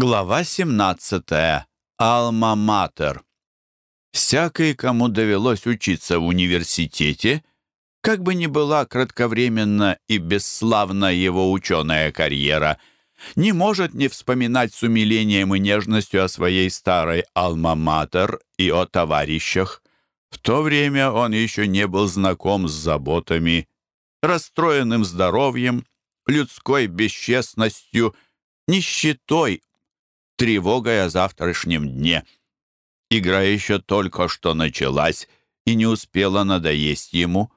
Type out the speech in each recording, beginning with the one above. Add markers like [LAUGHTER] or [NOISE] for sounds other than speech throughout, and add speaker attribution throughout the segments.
Speaker 1: Глава 17. Алма-Матер. Всякий, кому довелось учиться в университете, как бы ни была кратковременна и бесславна его ученая карьера, не может не вспоминать с умилением и нежностью о своей старой Алма-Матер и о товарищах. В то время он еще не был знаком с заботами, расстроенным здоровьем, людской бесчестностью, нищетой, тревогой о завтрашнем дне. Игра еще только что началась и не успела надоесть ему.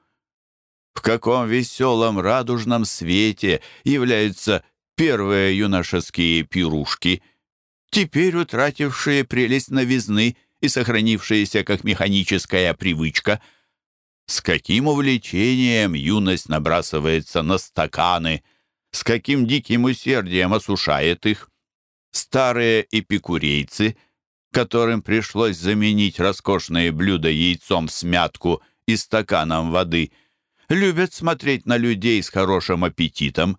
Speaker 1: В каком веселом радужном свете являются первые юношеские пирушки, теперь утратившие прелесть новизны и сохранившиеся как механическая привычка. С каким увлечением юность набрасывается на стаканы, с каким диким усердием осушает их. Старые эпикурейцы, которым пришлось заменить роскошные блюда яйцом в смятку и стаканом воды, любят смотреть на людей с хорошим аппетитом,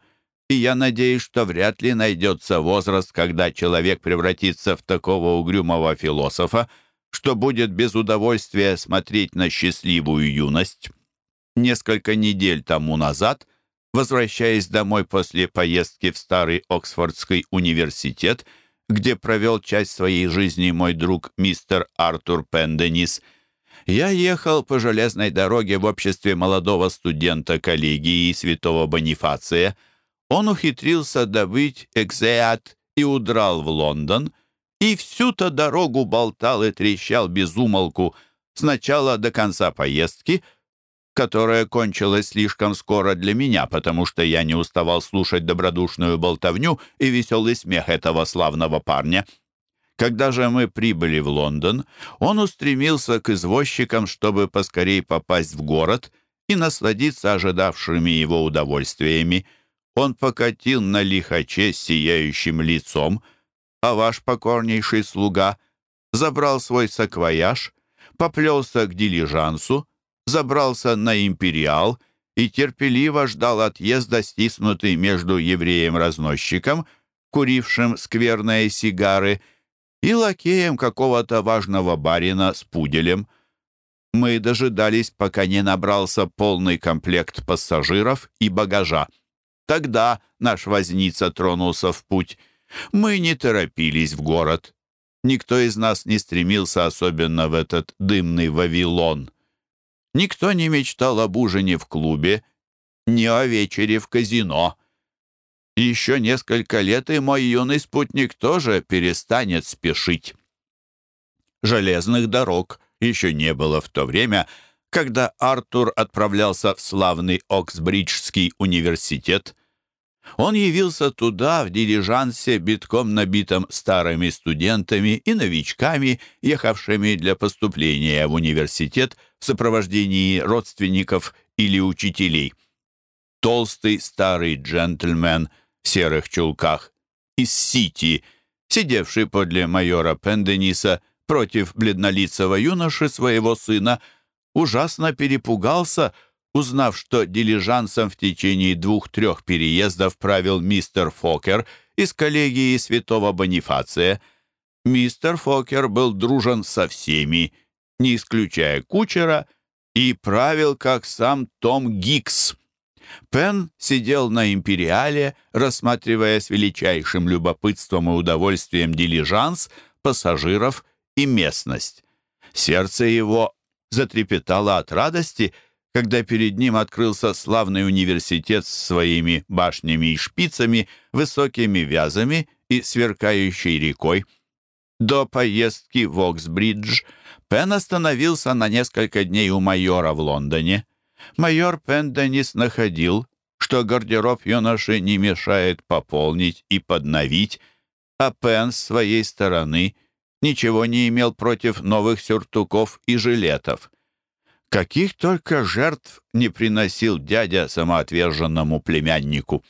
Speaker 1: и я надеюсь, что вряд ли найдется возраст, когда человек превратится в такого угрюмого философа, что будет без удовольствия смотреть на счастливую юность. Несколько недель тому назад Возвращаясь домой после поездки в старый Оксфордский университет, где провел часть своей жизни мой друг мистер Артур Пенденис, я ехал по железной дороге в обществе молодого студента коллегии святого Бонифация. Он ухитрился добыть экзеат и удрал в Лондон, и всю-то дорогу болтал и трещал без умолку, сначала до конца поездки — которая кончилась слишком скоро для меня, потому что я не уставал слушать добродушную болтовню и веселый смех этого славного парня. Когда же мы прибыли в Лондон, он устремился к извозчикам, чтобы поскорей попасть в город и насладиться ожидавшими его удовольствиями. Он покатил на лихаче с сияющим лицом, а ваш покорнейший слуга забрал свой саквояж, поплелся к дилижансу, забрался на империал и терпеливо ждал отъезда, стиснутый между евреем-разносчиком, курившим скверные сигары, и лакеем какого-то важного барина с пуделем. Мы дожидались, пока не набрался полный комплект пассажиров и багажа. Тогда наш возница тронулся в путь. Мы не торопились в город. Никто из нас не стремился особенно в этот дымный Вавилон. Никто не мечтал об ужине в клубе, ни о вечере в казино. Еще несколько лет, и мой юный спутник тоже перестанет спешить. Железных дорог еще не было в то время, когда Артур отправлялся в славный Оксбриджский университет. Он явился туда в дирижансе, битком набитом старыми студентами и новичками, ехавшими для поступления в университет сопровождении родственников или учителей. Толстый старый джентльмен в серых чулках из Сити, сидевший подле майора Пендениса против бледнолицего юноши своего сына, ужасно перепугался, узнав, что дилижансом в течение двух-трех переездов правил мистер Фокер из коллегии святого Бонифация. Мистер Фокер был дружен со всеми, не исключая кучера, и правил, как сам Том Гикс. Пен сидел на империале, рассматривая с величайшим любопытством и удовольствием дилижанс, пассажиров и местность. Сердце его затрепетало от радости, когда перед ним открылся славный университет с своими башнями и шпицами, высокими вязами и сверкающей рекой. До поездки в Оксбридж Пен остановился на несколько дней у майора в Лондоне. Майор Пенденис находил, что гардероб юноши не мешает пополнить и подновить, а Пен с своей стороны ничего не имел против новых сюртуков и жилетов. Каких только жертв не приносил дядя самоотверженному племяннику.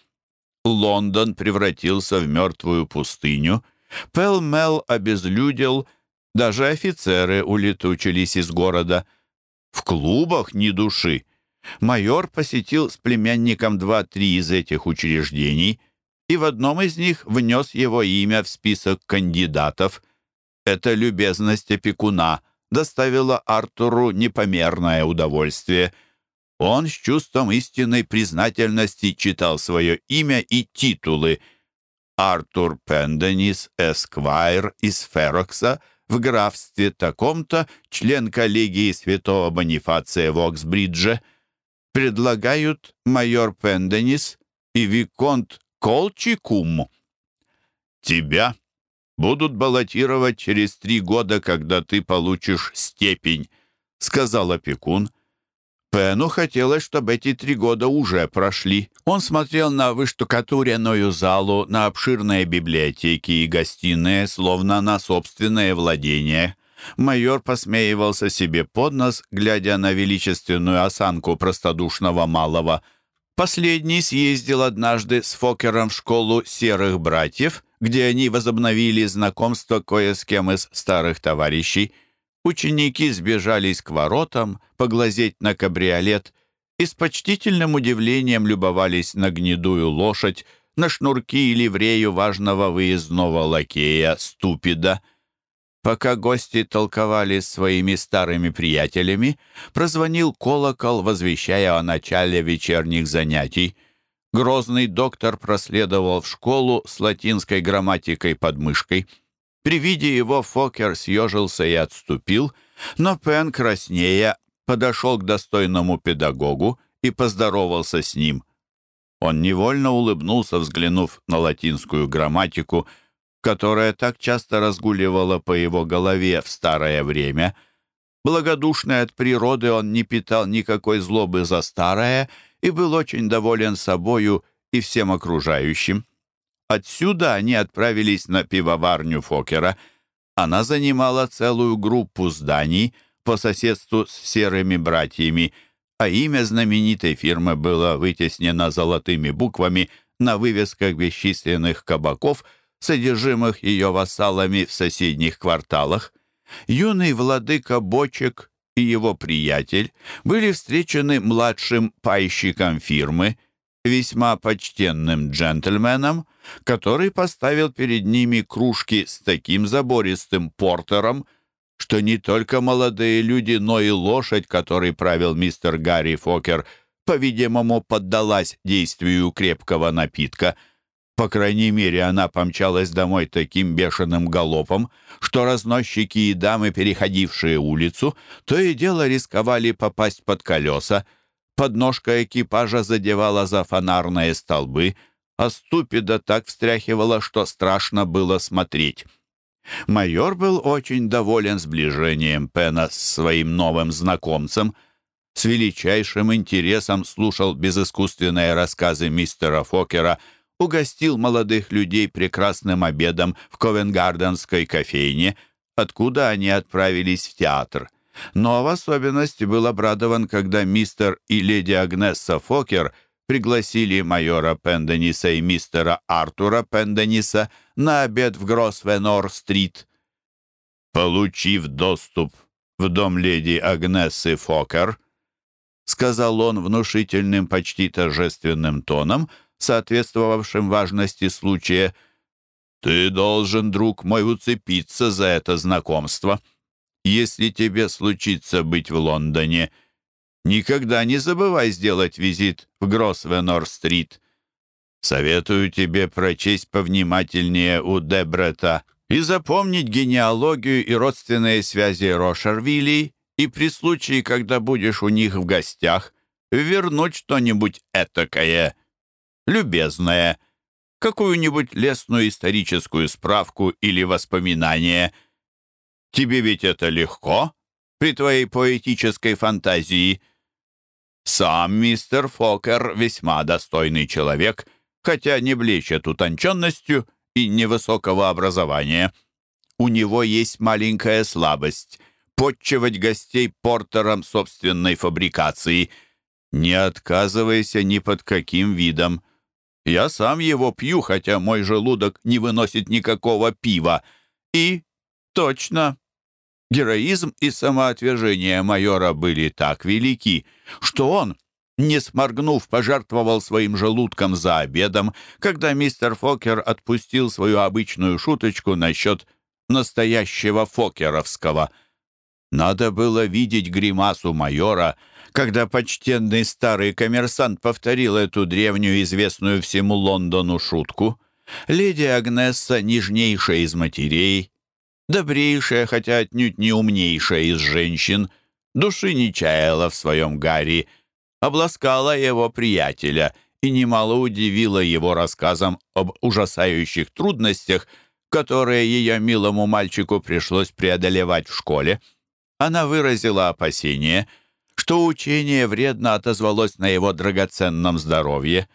Speaker 1: Лондон превратился в мертвую пустыню, Пел-Мел обезлюдил, даже офицеры улетучились из города. В клубах ни души. Майор посетил с племянником два-три из этих учреждений, и в одном из них внес его имя в список кандидатов. Эта любезность опекуна доставила Артуру непомерное удовольствие. Он с чувством истинной признательности читал свое имя и титулы. Артур Пенденис, эсквайр из Ферокса, в графстве таком-то, член коллегии святого Бонифация в Оксбридже. Предлагают майор Пенденис и Виконт Колчикум. Тебя будут баллотировать через три года, когда ты получишь степень», — сказал опекун. Пену хотелось, чтобы эти три года уже прошли. Он смотрел на выштукатуренную залу, на обширные библиотеки и гостиные, словно на собственное владение. Майор посмеивался себе под нос, глядя на величественную осанку простодушного малого. Последний съездил однажды с Фокером в школу серых братьев — где они возобновили знакомство кое с кем из старых товарищей. Ученики сбежались к воротам, поглазеть на кабриолет и с почтительным удивлением любовались на гнедую лошадь, на шнурки и ливрею важного выездного лакея Ступида. Пока гости толковали своими старыми приятелями, прозвонил колокол, возвещая о начале вечерних занятий. Грозный доктор проследовал в школу с латинской грамматикой под мышкой. При виде его Фокер съежился и отступил, но Пен, краснея, подошел к достойному педагогу и поздоровался с ним. Он невольно улыбнулся, взглянув на латинскую грамматику, которая так часто разгуливала по его голове в старое время. Благодушный от природы он не питал никакой злобы за старое — и был очень доволен собою и всем окружающим. Отсюда они отправились на пивоварню Фокера. Она занимала целую группу зданий по соседству с серыми братьями, а имя знаменитой фирмы было вытеснено золотыми буквами на вывесках бесчисленных кабаков, содержимых ее вассалами в соседних кварталах. Юный владыка бочек и его приятель были встречены младшим пайщиком фирмы, весьма почтенным джентльменом, который поставил перед ними кружки с таким забористым портером, что не только молодые люди, но и лошадь, которой правил мистер Гарри Фокер, по-видимому, поддалась действию крепкого напитка — по крайней мере, она помчалась домой таким бешеным галопом, что разносчики и дамы, переходившие улицу, то и дело рисковали попасть под колеса. Подножка экипажа задевала за фонарные столбы, а ступида так встряхивала, что страшно было смотреть. Майор был очень доволен сближением Пена с своим новым знакомцем. С величайшим интересом слушал безыскусственные рассказы мистера Фокера — угостил молодых людей прекрасным обедом в Ковенгарденской кофейне, откуда они отправились в театр. Но в особенности был обрадован, когда мистер и леди Агнесса Фокер пригласили майора Пендениса и мистера Артура Пендениса на обед в Гросвенор-стрит. Получив доступ в дом леди Агнессы Фокер, сказал он внушительным, почти торжественным тоном — соответствовавшим важности случая. «Ты должен, друг мой, уцепиться за это знакомство. Если тебе случится быть в Лондоне, никогда не забывай сделать визит в Гросвенор-стрит. Советую тебе прочесть повнимательнее у Дебрета и запомнить генеалогию и родственные связи Рошервилли, и при случае, когда будешь у них в гостях, вернуть что-нибудь этакое» любезное, какую-нибудь лестную историческую справку или воспоминание. Тебе ведь это легко при твоей поэтической фантазии. Сам мистер Фокер весьма достойный человек, хотя не блещет утонченностью и невысокого образования. У него есть маленькая слабость — подчивать гостей портером собственной фабрикации. Не отказывайся ни под каким видом. Я сам его пью, хотя мой желудок не выносит никакого пива. И, точно, героизм и самоотвержение майора были так велики, что он, не сморгнув, пожертвовал своим желудком за обедом, когда мистер Фокер отпустил свою обычную шуточку насчет настоящего фокеровского. Надо было видеть гримасу майора, когда почтенный старый коммерсант повторил эту древнюю, известную всему Лондону шутку. Леди Агнесса, нежнейшая из матерей, добрейшая, хотя отнюдь не умнейшая из женщин, души не чаяла в своем Гарри, обласкала его приятеля и немало удивила его рассказом об ужасающих трудностях, которые ее милому мальчику пришлось преодолевать в школе. Она выразила опасение, что учение вредно отозвалось на его драгоценном здоровье.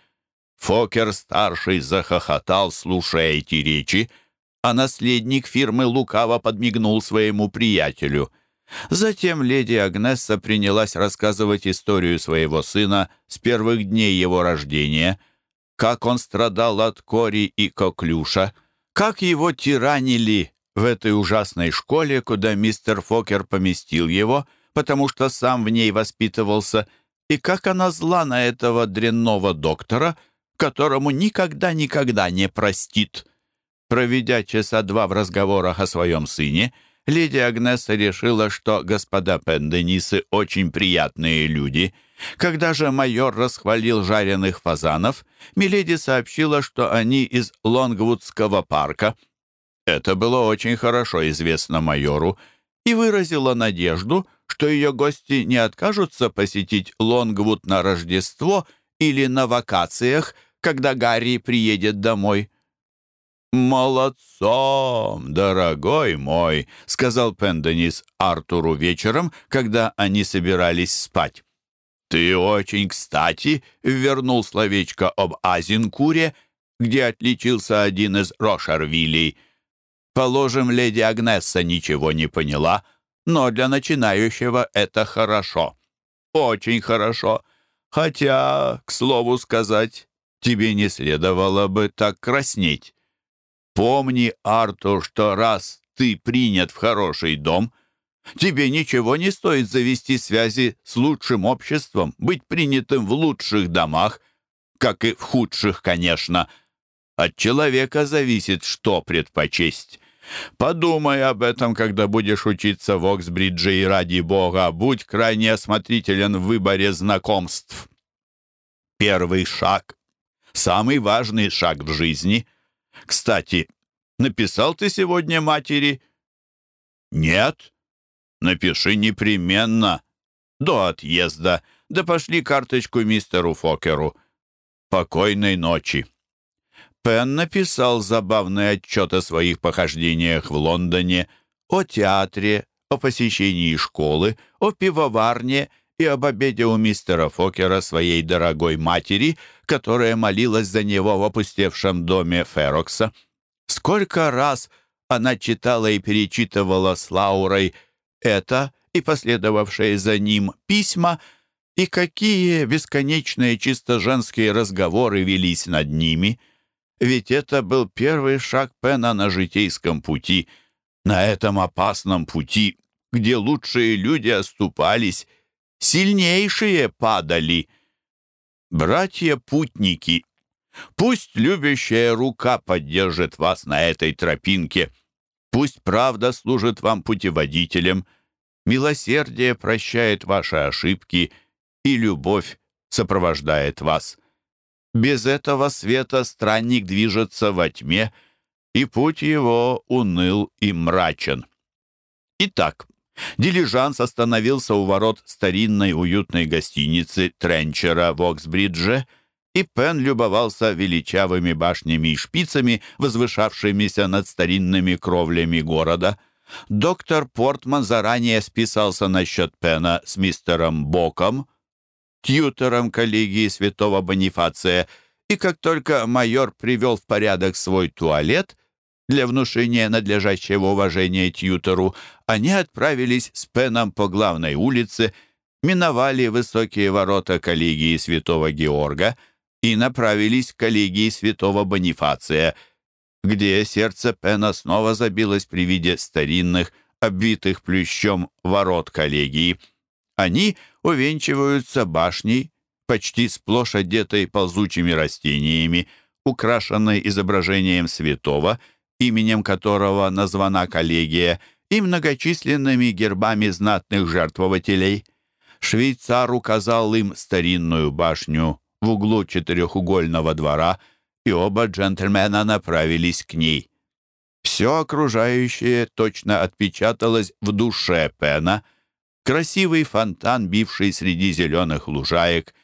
Speaker 1: Фокер-старший захохотал, слушая эти речи, а наследник фирмы лукаво подмигнул своему приятелю. Затем леди Агнесса принялась рассказывать историю своего сына с первых дней его рождения, как он страдал от кори и коклюша, как его тиранили в этой ужасной школе, куда мистер Фокер поместил его, потому что сам в ней воспитывался, и как она зла на этого дрянного доктора, которому никогда-никогда не простит. Проведя часа два в разговорах о своем сыне, леди Агнеса решила, что господа Пенденисы очень приятные люди. Когда же майор расхвалил жареных фазанов, Миледи сообщила, что они из Лонгвудского парка. Это было очень хорошо известно майору и выразила надежду, что ее гости не откажутся посетить Лонгвуд на Рождество или на вакациях, когда Гарри приедет домой. «Молодцом, дорогой мой», — сказал Пенденис Артуру вечером, когда они собирались спать. «Ты очень кстати вернул словечко об Азинкуре, где отличился один из Рошарвилей. Положим, леди Агнесса ничего не поняла, но для начинающего это хорошо. Очень хорошо. Хотя, к слову сказать, тебе не следовало бы так краснеть». Помни, Артур, что раз ты принят в хороший дом, тебе ничего не стоит завести связи с лучшим обществом, быть принятым в лучших домах, как и в худших, конечно. От человека зависит, что предпочесть. Подумай об этом, когда будешь учиться в Оксбридже, и ради бога, будь крайне осмотрителен в выборе знакомств. Первый шаг, самый важный шаг в жизни — кстати, написал ты сегодня матери? Нет. Напиши непременно. До отъезда. Да пошли карточку мистеру Фокеру. Покойной ночи. Пен написал забавный отчет о своих похождениях в Лондоне, о театре, о посещении школы, о пивоварне и об обеде у мистера Фокера своей дорогой матери, которая молилась за него в опустевшем доме Ферокса. Сколько раз она читала и перечитывала с Лаурой это и последовавшие за ним письма, и какие бесконечные чисто женские разговоры велись над ними. Ведь это был первый шаг Пена на житейском пути, на этом опасном пути, где лучшие люди оступались, сильнейшие падали. Братья-путники, пусть любящая рука поддержит вас на этой тропинке, пусть правда служит вам путеводителем, милосердие прощает ваши ошибки и любовь сопровождает вас. Без этого света странник движется во тьме, и путь его уныл и мрачен. Итак, Дилижанс остановился у ворот старинной уютной гостиницы Тренчера в Оксбридже, и Пен любовался величавыми башнями и шпицами, возвышавшимися над старинными кровлями города. Доктор Портман заранее списался насчет Пена с мистером Боком, тьютором коллегии святого Бонифация, и как только майор привел в порядок свой туалет — для внушения надлежащего уважения тьютору, они отправились с Пеном по главной улице, миновали высокие ворота коллегии святого Георга и направились к коллегии святого Бонифация, где сердце Пена снова забилось при виде старинных, обвитых плющом ворот коллегии. Они увенчиваются башней, почти сплошь одетой ползучими растениями, украшенной изображением святого, именем которого названа коллегия, и многочисленными гербами знатных жертвователей. Швейцар указал им старинную башню в углу четырехугольного двора, и оба джентльмена направились к ней. Все окружающее точно отпечаталось в душе Пена. Красивый фонтан, бивший среди зеленых лужаек,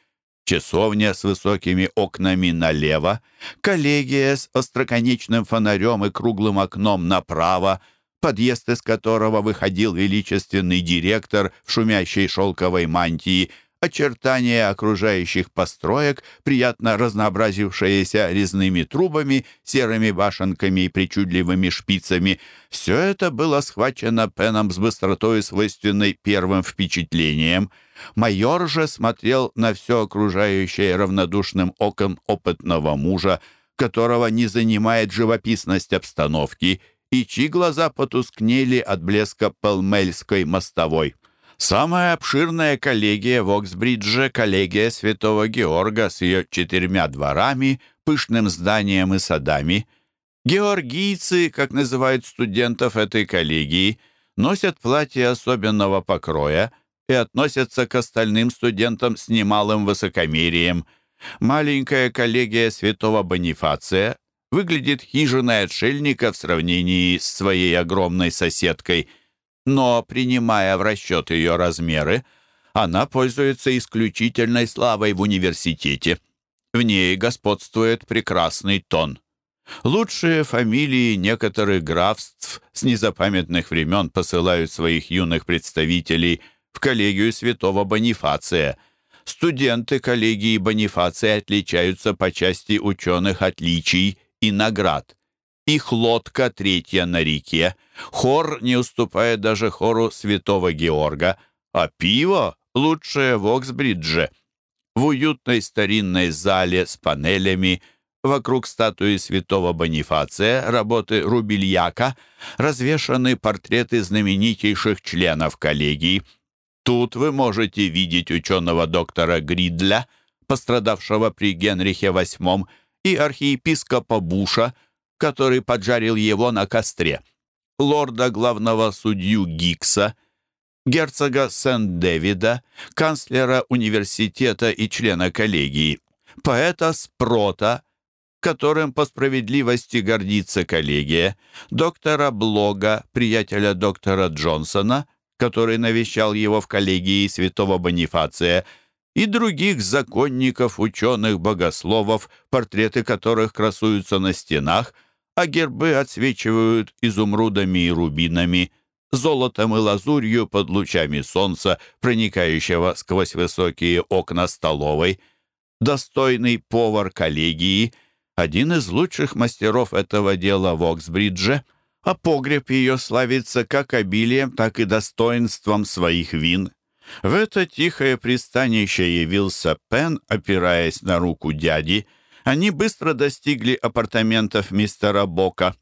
Speaker 1: часовня с высокими окнами налево, коллегия с остроконечным фонарем и круглым окном направо, подъезд из которого выходил величественный директор в шумящей шелковой мантии — очертания окружающих построек, приятно разнообразившиеся резными трубами, серыми башенками и причудливыми шпицами. Все это было схвачено Пеном с быстротой, свойственной первым впечатлением. Майор же смотрел на все окружающее равнодушным оком опытного мужа, которого не занимает живописность обстановки, и чьи глаза потускнели от блеска пелмельской мостовой. Самая обширная коллегия в Оксбридже — коллегия Святого Георга с ее четырьмя дворами, пышным зданием и садами. Георгийцы, как называют студентов этой коллегии, носят платья особенного покроя и относятся к остальным студентам с немалым высокомерием. Маленькая коллегия Святого Бонифация выглядит хижиной отшельника в сравнении с своей огромной соседкой — но, принимая в расчет ее размеры, она пользуется исключительной славой в университете. В ней господствует прекрасный тон. Лучшие фамилии некоторых графств с незапамятных времен посылают своих юных представителей в коллегию святого Бонифация. Студенты коллегии Бонифация отличаются по части ученых отличий и наград. Их лодка третья на реке, хор не уступает даже хору святого Георга, а пиво лучшее в Оксбридже. В уютной старинной зале с панелями вокруг статуи святого Бонифация работы Рубильяка развешаны портреты знаменитейших членов коллегии. Тут вы можете видеть ученого доктора Гридля, пострадавшего при Генрихе VIII, и архиепископа Буша – который поджарил его на костре, лорда главного судью Гикса, герцога Сент-Дэвида, канцлера университета и члена коллегии, поэта Спрота, которым по справедливости гордится коллегия, доктора Блога, приятеля доктора Джонсона, который навещал его в коллегии святого Бонифация, и других законников, ученых, богословов, портреты которых красуются на стенах – а гербы отсвечивают изумрудами и рубинами, золотом и лазурью под лучами солнца, проникающего сквозь высокие окна столовой. Достойный повар коллегии, один из лучших мастеров этого дела в Оксбридже, а погреб ее славится как обилием, так и достоинством своих вин. В это тихое пристанище явился Пен, опираясь на руку дяди, они быстро достигли апартаментов мистера Бока.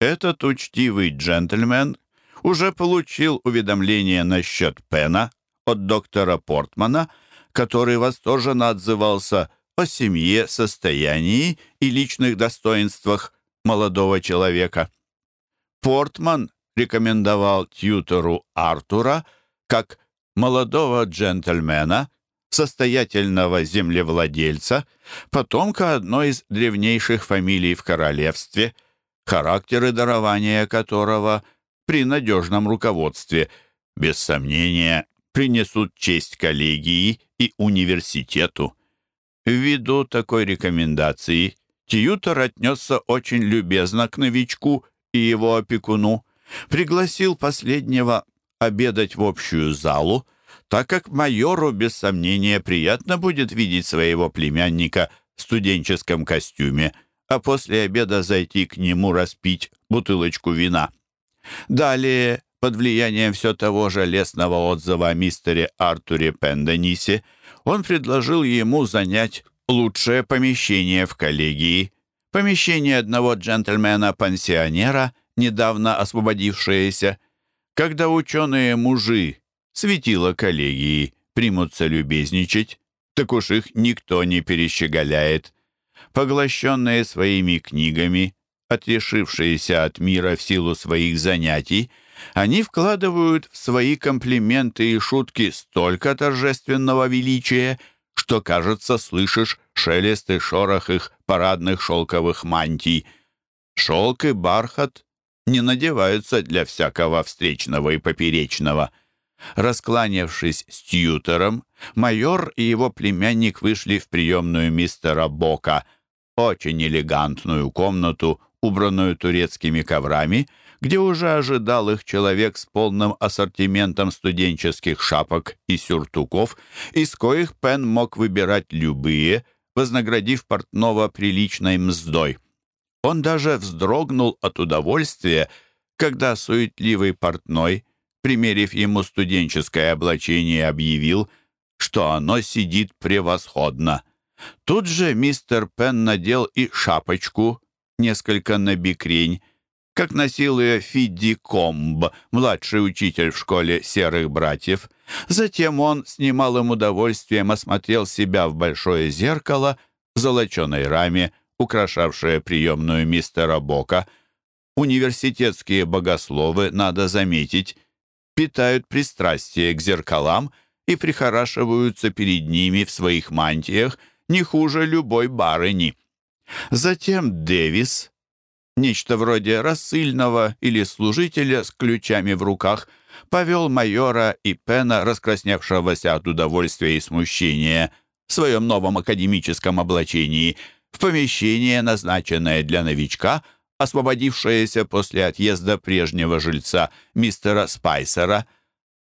Speaker 1: Этот учтивый джентльмен уже получил уведомление насчет Пена от доктора Портмана, который восторженно отзывался о семье, состоянии и личных достоинствах молодого человека. Портман рекомендовал тьютору Артура как молодого джентльмена, состоятельного землевладельца, потомка одной из древнейших фамилий в королевстве, характеры дарования которого при надежном руководстве, без сомнения, принесут честь коллегии и университету. Ввиду такой рекомендации Тьютор отнесся очень любезно к новичку и его опекуну, пригласил последнего обедать в общую залу, так как майору, без сомнения, приятно будет видеть своего племянника в студенческом костюме, а после обеда зайти к нему распить бутылочку вина. Далее, под влиянием все того же лестного отзыва о мистере Артуре Пенденисе, он предложил ему занять лучшее помещение в коллегии, помещение одного джентльмена-пансионера, недавно освободившееся. Когда ученые-мужи светила коллегии примутся любезничать, так уж их никто не перещеголяет. Поглощенные своими книгами, отрешившиеся от мира в силу своих занятий, они вкладывают в свои комплименты и шутки столько торжественного величия, что, кажется, слышишь шелест и шорох их парадных шелковых мантий. Шелк и бархат не надеваются для всякого встречного и поперечного. Раскланявшись с тьютером, майор и его племянник вышли в приемную мистера Бока, очень элегантную комнату, убранную турецкими коврами, где уже ожидал их человек с полным ассортиментом студенческих шапок и сюртуков, из коих Пен мог выбирать любые, вознаградив портного приличной мздой. Он даже вздрогнул от удовольствия, когда суетливый портной, примерив ему студенческое облачение, объявил, что оно сидит превосходно. Тут же мистер Пен надел и шапочку, несколько набекрень, как носил ее Фидди Комб, младший учитель в школе серых братьев. Затем он с немалым удовольствием осмотрел себя в большое зеркало в золоченой раме, украшавшее приемную мистера Бока. Университетские богословы, надо заметить, питают пристрастие к зеркалам и прихорашиваются перед ними в своих мантиях не хуже любой барыни. Затем Дэвис, нечто вроде рассыльного или служителя с ключами в руках, повел майора и Пена, раскрасневшегося от удовольствия и смущения, в своем новом академическом облачении, в помещение, назначенное для новичка, освободившееся после отъезда прежнего жильца, мистера Спайсера.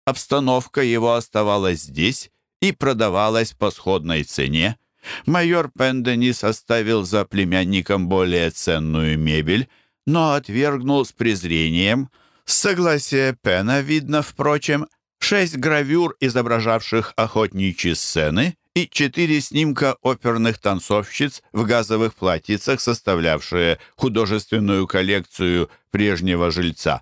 Speaker 1: Обстановка его оставалась здесь и продавалась по сходной цене. Майор Пендени составил за племянником более ценную мебель, но отвергнул с презрением. С согласия Пена видно, впрочем, шесть гравюр, изображавших охотничьи сцены, и четыре снимка оперных танцовщиц в газовых платьицах, составлявшие художественную коллекцию прежнего жильца.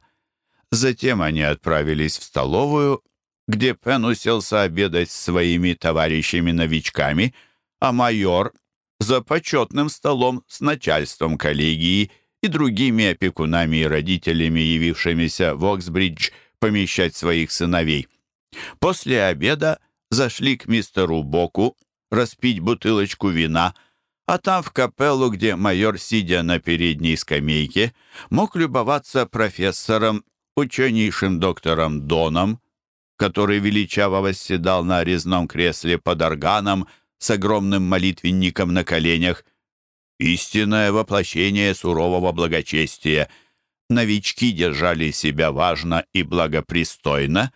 Speaker 1: Затем они отправились в столовую, где Пен уселся обедать с своими товарищами-новичками — а майор за почетным столом с начальством коллегии и другими опекунами и родителями, явившимися в Оксбридж помещать своих сыновей. После обеда зашли к мистеру Боку распить бутылочку вина, а там в капеллу, где майор, сидя на передней скамейке, мог любоваться профессором, ученейшим доктором Доном, который величаво восседал на резном кресле под органом, с огромным молитвенником на коленях. Истинное воплощение сурового благочестия. Новички держали себя важно и благопристойно,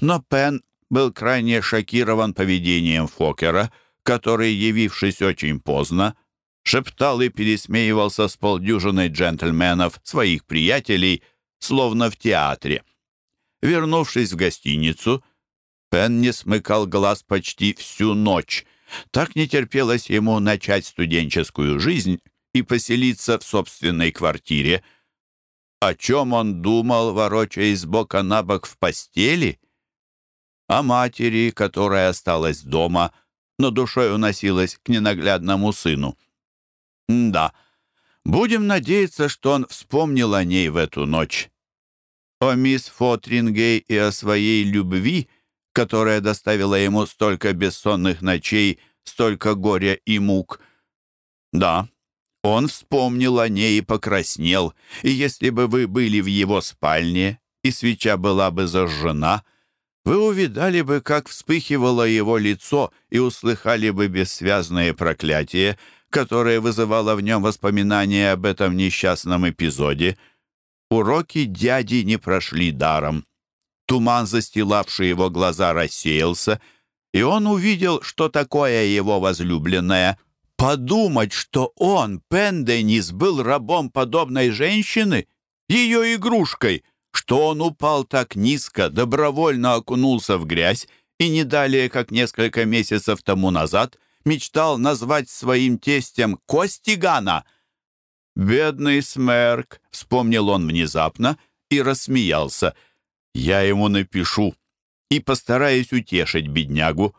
Speaker 1: но Пен был крайне шокирован поведением Фокера, который, явившись очень поздно, шептал и пересмеивался с полдюжиной джентльменов, своих приятелей, словно в театре. Вернувшись в гостиницу, Пен не смыкал глаз почти всю ночь — так не терпелось ему начать студенческую жизнь и поселиться в собственной квартире. О чем он думал, ворочаясь с бока на бок в постели? О матери, которая осталась дома, но душой уносилась к ненаглядному сыну. да, будем надеяться, что он вспомнил о ней в эту ночь. О мисс Фотрингей и о своей любви — которая доставила ему столько бессонных ночей, столько горя и мук. Да, он вспомнил о ней и покраснел, и если бы вы были в его спальне, и свеча была бы зажжена, вы увидали бы, как вспыхивало его лицо, и услыхали бы бессвязные проклятия, которое вызывало в нем воспоминания об этом несчастном эпизоде. Уроки дяди не прошли даром. Туман, застилавший его глаза, рассеялся, и он увидел, что такое его возлюбленная. Подумать, что он, Пенденис, был рабом подобной женщины, ее игрушкой, что он упал так низко, добровольно окунулся в грязь и не далее, как несколько месяцев тому назад, мечтал назвать своим тестем Костигана. «Бедный Смерк», — вспомнил он внезапно и рассмеялся — я ему напишу и постараюсь утешить беднягу.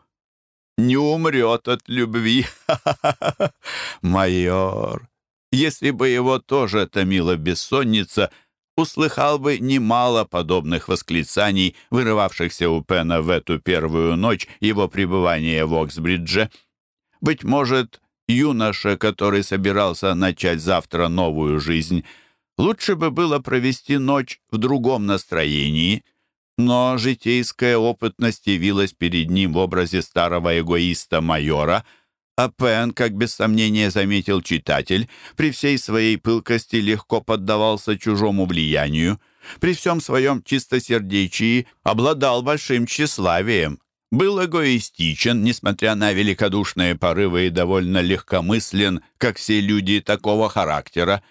Speaker 1: не умрет от любви. [LAUGHS] Майор, если бы его тоже томила бессонница, услыхал бы немало подобных восклицаний, вырывавшихся у Пена в эту первую ночь его пребывания в Оксбридже. Быть может, юноша, который собирался начать завтра новую жизнь, лучше бы было провести ночь в другом настроении, но житейская опытность явилась перед ним в образе старого эгоиста-майора, а Пен, как без сомнения заметил читатель, при всей своей пылкости легко поддавался чужому влиянию, при всем своем чистосердечии обладал большим тщеславием, был эгоистичен, несмотря на великодушные порывы и довольно легкомыслен, как все люди такого характера.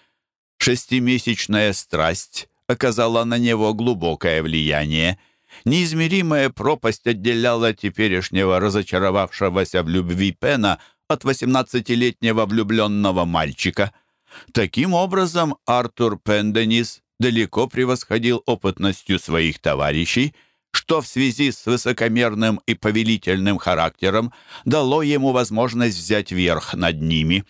Speaker 1: Шестимесячная страсть оказала на него глубокое влияние. Неизмеримая пропасть отделяла теперешнего разочаровавшегося в любви Пена от восемнадцатилетнего влюбленного мальчика. Таким образом, Артур Пенденис далеко превосходил опытностью своих товарищей, что в связи с высокомерным и повелительным характером дало ему возможность взять верх над ними.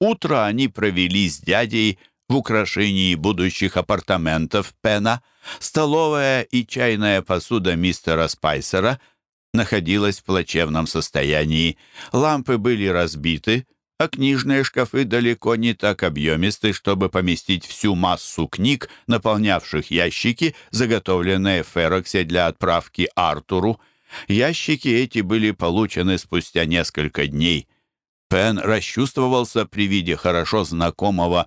Speaker 1: Утро они провели с дядей в украшении будущих апартаментов Пена. Столовая и чайная посуда мистера Спайсера находилась в плачевном состоянии. Лампы были разбиты, а книжные шкафы далеко не так объемисты, чтобы поместить всю массу книг, наполнявших ящики, заготовленные в Фероксе для отправки Артуру. Ящики эти были получены спустя несколько дней. Пен расчувствовался при виде хорошо знакомого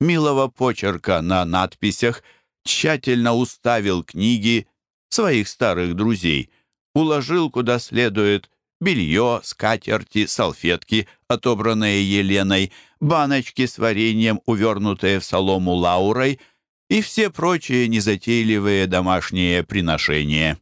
Speaker 1: милого почерка на надписях, тщательно уставил книги своих старых друзей, уложил куда следует белье, скатерти, салфетки, отобранные Еленой, баночки с вареньем, увернутые в солому Лаурой, и все прочие незатейливые домашние приношения.